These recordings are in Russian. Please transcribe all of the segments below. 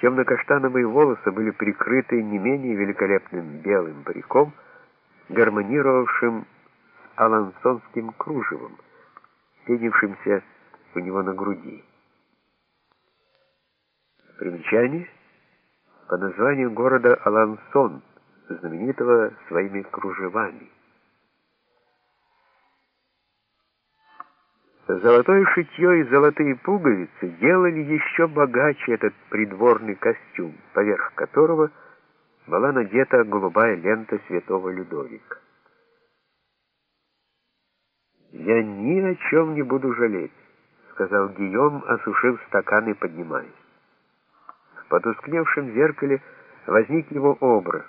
Темно-каштановые волосы были прикрыты не менее великолепным белым париком, гармонировавшим с алансонским кружевом, пенившимся у него на груди. Примечание по названию города Алансон, знаменитого своими кружевами. Золотое шитье и золотые пуговицы делали еще богаче этот придворный костюм, поверх которого была надета голубая лента святого Людовика. «Я ни о чем не буду жалеть», — сказал Гийом, осушив стакан и поднимаясь. В потускневшем зеркале возник его образ.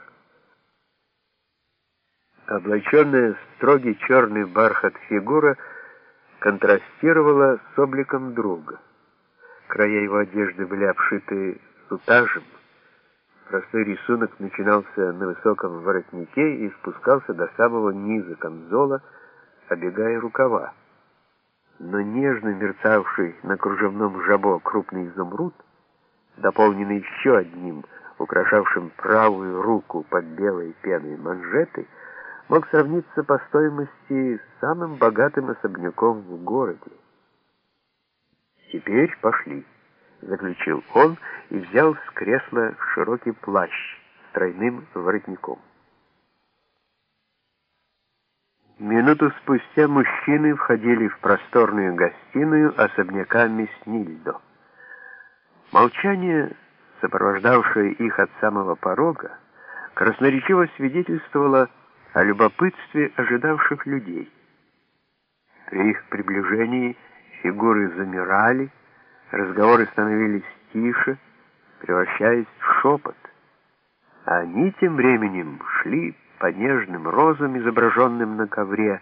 Облаченная в строгий черный бархат фигура — контрастировала с обликом друга. Края его одежды были обшиты сутажем. Простой рисунок начинался на высоком воротнике и спускался до самого низа камзола, обегая рукава. Но нежно мерцавший на кружевном жабо крупный изумруд, дополненный еще одним, украшавшим правую руку под белой пеной манжеты, мог сравниться по стоимости с самым богатым особняком в городе. «Теперь пошли», — заключил он и взял с кресла широкий плащ с тройным воротником. Минуту спустя мужчины входили в просторную гостиную особняка Меснильдо. Молчание, сопровождавшее их от самого порога, красноречиво свидетельствовало о любопытстве ожидавших людей. При их приближении фигуры замирали, разговоры становились тише, превращаясь в шепот. А они тем временем шли по нежным розам, изображенным на ковре.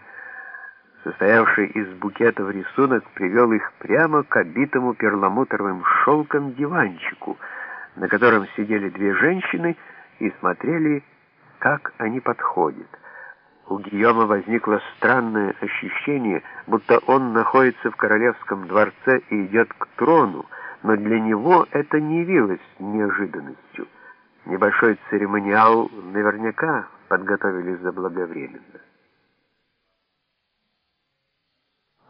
Состоявший из букетов рисунок привел их прямо к обитому перламутровым шелком диванчику, на котором сидели две женщины и смотрели как они подходят. У Гийома возникло странное ощущение, будто он находится в королевском дворце и идет к трону, но для него это не явилось неожиданностью. Небольшой церемониал наверняка подготовили заблаговременно.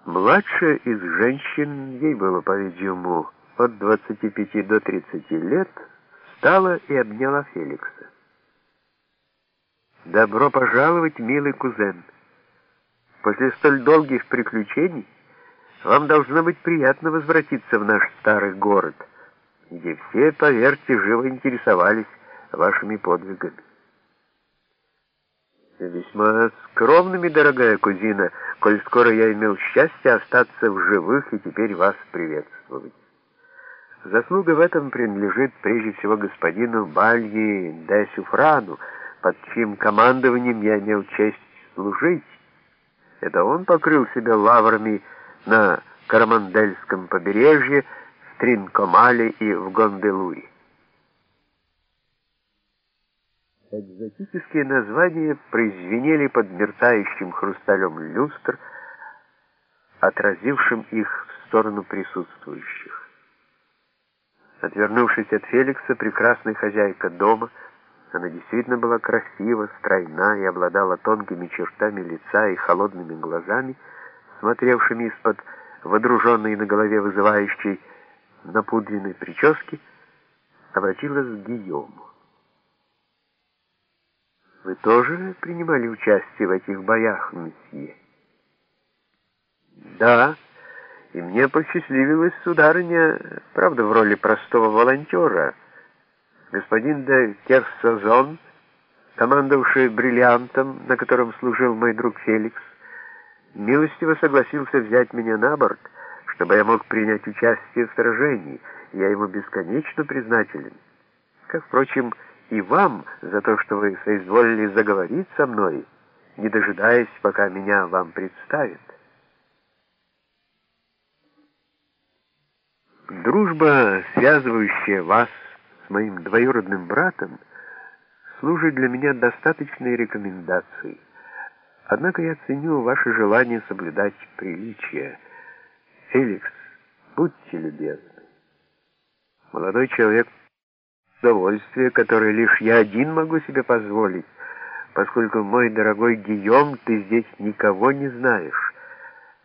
Младшая из женщин, ей было, по-видимому, от 25 до 30 лет, встала и обняла Феликса. «Добро пожаловать, милый кузен. После столь долгих приключений вам должно быть приятно возвратиться в наш старый город, где все, поверьте, живо интересовались вашими подвигами». «Весьма скромными, дорогая кузина, коль скоро я имел счастье остаться в живых и теперь вас приветствовать. Заслуга в этом принадлежит прежде всего господину Бальи де Сюфрану, под чьим командованием я имел честь служить. Это он покрыл себя лаврами на Карамандельском побережье, в Тринкомале и в Гонделуе. Экзотические названия произвенели под мерцающим хрусталем люстр, отразившим их в сторону присутствующих. Отвернувшись от Феликса, прекрасная хозяйка дома — она действительно была красива, стройна и обладала тонкими чертами лица и холодными глазами, смотревшими из-под водруженной на голове вызывающей напудренной прически, обратилась к Гийому. «Вы тоже принимали участие в этих боях, месье?» «Да, и мне посчастливилось, сударыня, правда, в роли простого волонтера» господин де Керсазон, командовавший бриллиантом, на котором служил мой друг Феликс, милостиво согласился взять меня на борт, чтобы я мог принять участие в сражении. Я ему бесконечно признателен. Как, впрочем, и вам за то, что вы соизволили заговорить со мной, не дожидаясь, пока меня вам представят. Дружба, связывающая вас с моим двоюродным братом служит для меня достаточной рекомендацией. Однако я ценю ваше желание соблюдать приличия. Феликс, будьте любезны. Молодой человек удовольствие, которое лишь я один могу себе позволить, поскольку, мой дорогой Гийом, ты здесь никого не знаешь».